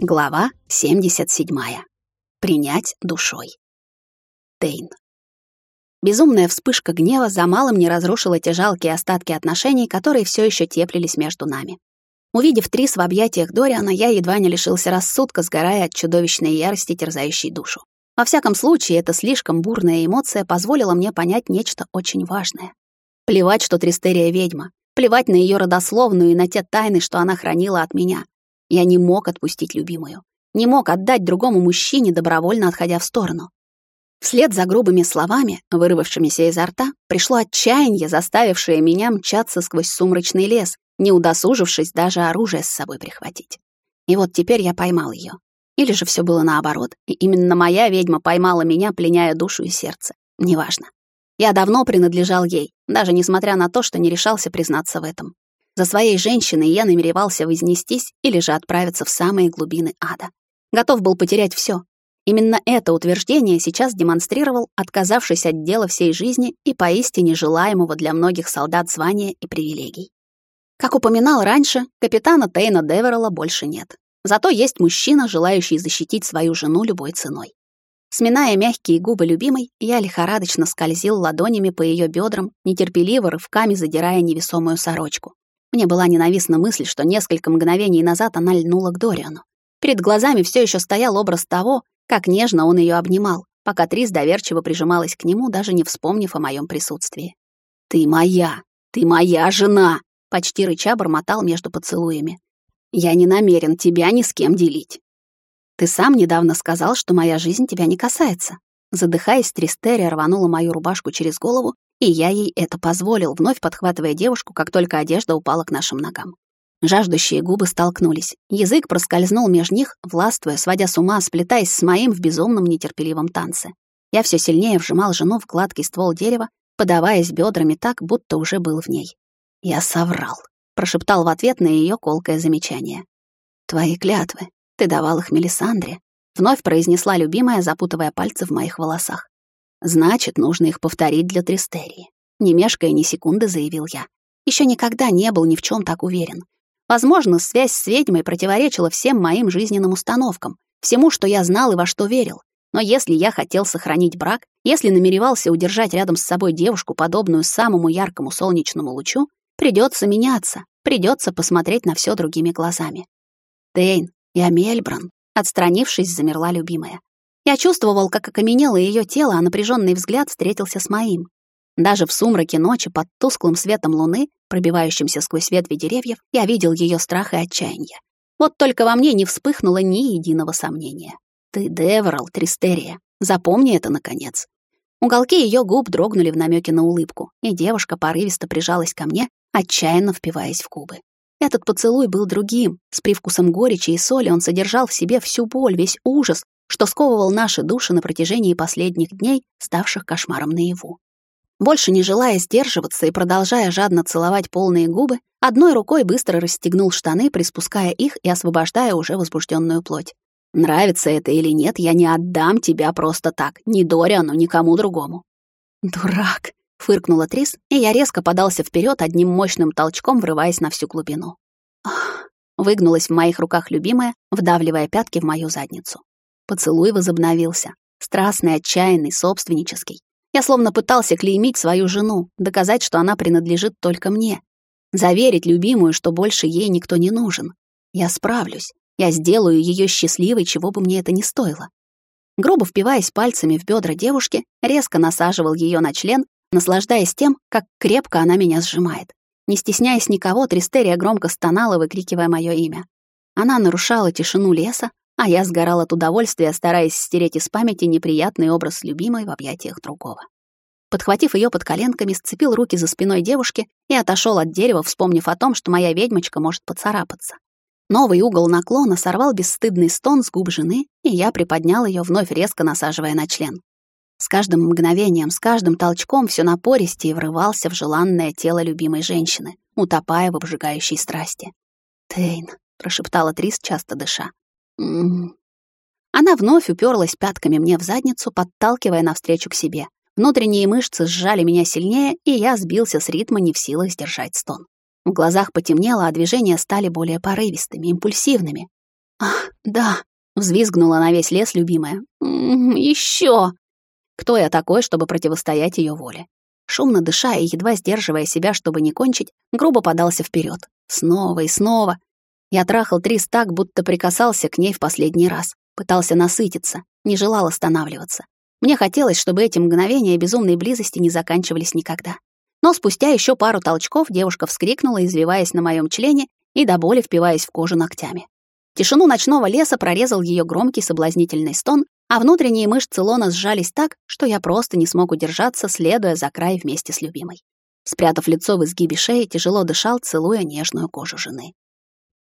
Глава 77. Принять душой. Тейн. Безумная вспышка гнева за малым не разрушила те жалкие остатки отношений, которые все еще теплились между нами. Увидев Трис в объятиях Дориана, я едва не лишился рассудка, сгорая от чудовищной ярости, терзающей душу. Во всяком случае, эта слишком бурная эмоция позволила мне понять нечто очень важное. Плевать, что Тристерия ведьма, плевать на ее родословную и на те тайны, что она хранила от меня. Я не мог отпустить любимую. Не мог отдать другому мужчине, добровольно отходя в сторону. Вслед за грубыми словами, вырвавшимися изо рта, пришло отчаяние, заставившее меня мчаться сквозь сумрачный лес, не удосужившись даже оружие с собой прихватить. И вот теперь я поймал ее. Или же все было наоборот, и именно моя ведьма поймала меня, пленяя душу и сердце. Неважно. Я давно принадлежал ей, даже несмотря на то, что не решался признаться в этом. За своей женщиной я намеревался вознестись или же отправиться в самые глубины ада. Готов был потерять все. Именно это утверждение сейчас демонстрировал, отказавшись от дела всей жизни и поистине желаемого для многих солдат звания и привилегий. Как упоминал раньше, капитана Тейна Деверла больше нет. Зато есть мужчина, желающий защитить свою жену любой ценой. Сминая мягкие губы любимой, я лихорадочно скользил ладонями по ее бедрам, нетерпеливо рывками задирая невесомую сорочку. Мне была ненавистна мысль, что несколько мгновений назад она льнула к Дориану. Перед глазами все еще стоял образ того, как нежно он ее обнимал, пока Трис доверчиво прижималась к нему, даже не вспомнив о моем присутствии. «Ты моя! Ты моя жена!» — почти рыча бормотал между поцелуями. «Я не намерен тебя ни с кем делить». «Ты сам недавно сказал, что моя жизнь тебя не касается». Задыхаясь, Тристерия рванула мою рубашку через голову и я ей это позволил, вновь подхватывая девушку, как только одежда упала к нашим ногам. Жаждущие губы столкнулись. Язык проскользнул меж них, властвуя, сводя с ума, сплетаясь с моим в безумном нетерпеливом танце. Я все сильнее вжимал жену в гладкий ствол дерева, подаваясь бедрами так, будто уже был в ней. «Я соврал», — прошептал в ответ на ее колкое замечание. «Твои клятвы. Ты давал их Мелисандре», — вновь произнесла любимая, запутывая пальцы в моих волосах. Значит, нужно их повторить для Тристерии. Не мешкая ни секунды, заявил я. Еще никогда не был ни в чем так уверен. Возможно, связь с ведьмой противоречила всем моим жизненным установкам, всему, что я знал и во что верил. Но если я хотел сохранить брак, если намеревался удержать рядом с собой девушку, подобную самому яркому солнечному лучу, придется меняться, придется посмотреть на все другими глазами. Тейн, я Мельбран, отстранившись, замерла любимая. Я чувствовал, как окаменело ее тело, а напряженный взгляд встретился с моим. Даже в сумраке ночи под тусклым светом луны, пробивающимся сквозь ветви деревьев, я видел ее страх и отчаяние. Вот только во мне не вспыхнуло ни единого сомнения. Ты Деверал, Тристерия. Запомни это, наконец. Уголки ее губ дрогнули в намеке на улыбку, и девушка порывисто прижалась ко мне, отчаянно впиваясь в губы. Этот поцелуй был другим, с привкусом горечи и соли он содержал в себе всю боль, весь ужас, что сковывал наши души на протяжении последних дней, ставших кошмаром наяву. Больше не желая сдерживаться и продолжая жадно целовать полные губы, одной рукой быстро расстегнул штаны, приспуская их и освобождая уже возбужденную плоть. «Нравится это или нет, я не отдам тебя просто так, ни Дориану, никому другому». «Дурак!» — фыркнула Трис, и я резко подался вперед одним мощным толчком, врываясь на всю глубину. Ах, выгнулась в моих руках любимая, вдавливая пятки в мою задницу. Поцелуй возобновился. Страстный, отчаянный, собственнический. Я словно пытался клеймить свою жену, доказать, что она принадлежит только мне. Заверить любимую, что больше ей никто не нужен. Я справлюсь. Я сделаю ее счастливой, чего бы мне это ни стоило. Грубо впиваясь пальцами в бедра девушки, резко насаживал ее на член, наслаждаясь тем, как крепко она меня сжимает. Не стесняясь никого, Тристерия громко стонала, выкрикивая мое имя. Она нарушала тишину леса, а я сгорал от удовольствия, стараясь стереть из памяти неприятный образ любимой в объятиях другого. Подхватив ее под коленками, сцепил руки за спиной девушки и отошел от дерева, вспомнив о том, что моя ведьмочка может поцарапаться. Новый угол наклона сорвал бесстыдный стон с губ жены, и я приподнял ее, вновь резко насаживая на член. С каждым мгновением, с каждым толчком все напористее врывался в желанное тело любимой женщины, утопая в обжигающей страсти. «Тейн», — прошептала Трис, часто дыша. Она вновь уперлась пятками мне в задницу, подталкивая навстречу к себе. Внутренние мышцы сжали меня сильнее, и я сбился с ритма, не в силах сдержать стон. В глазах потемнело, а движения стали более порывистыми, импульсивными. «Ах, да», — взвизгнула на весь лес любимая. «Еще!» Кто я такой, чтобы противостоять ее воле? Шумно дыша и едва сдерживая себя, чтобы не кончить, грубо подался вперед. Снова и снова. Я трахал Трис так, будто прикасался к ней в последний раз. Пытался насытиться, не желал останавливаться. Мне хотелось, чтобы эти мгновения безумной близости не заканчивались никогда. Но спустя еще пару толчков девушка вскрикнула, извиваясь на моем члене и до боли впиваясь в кожу ногтями. Тишину ночного леса прорезал ее громкий соблазнительный стон, а внутренние мышцы лона сжались так, что я просто не смог удержаться, следуя за край вместе с любимой. Спрятав лицо в изгибе шеи, тяжело дышал, целуя нежную кожу жены.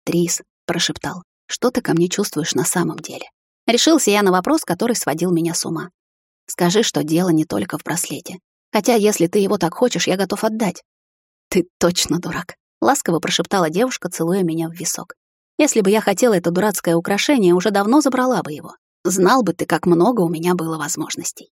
«Трис», — прошептал, — «что ты ко мне чувствуешь на самом деле?» Решился я на вопрос, который сводил меня с ума. «Скажи, что дело не только в браслете. Хотя, если ты его так хочешь, я готов отдать». «Ты точно дурак», — ласково прошептала девушка, целуя меня в висок. «Если бы я хотела это дурацкое украшение, уже давно забрала бы его. Знал бы ты, как много у меня было возможностей».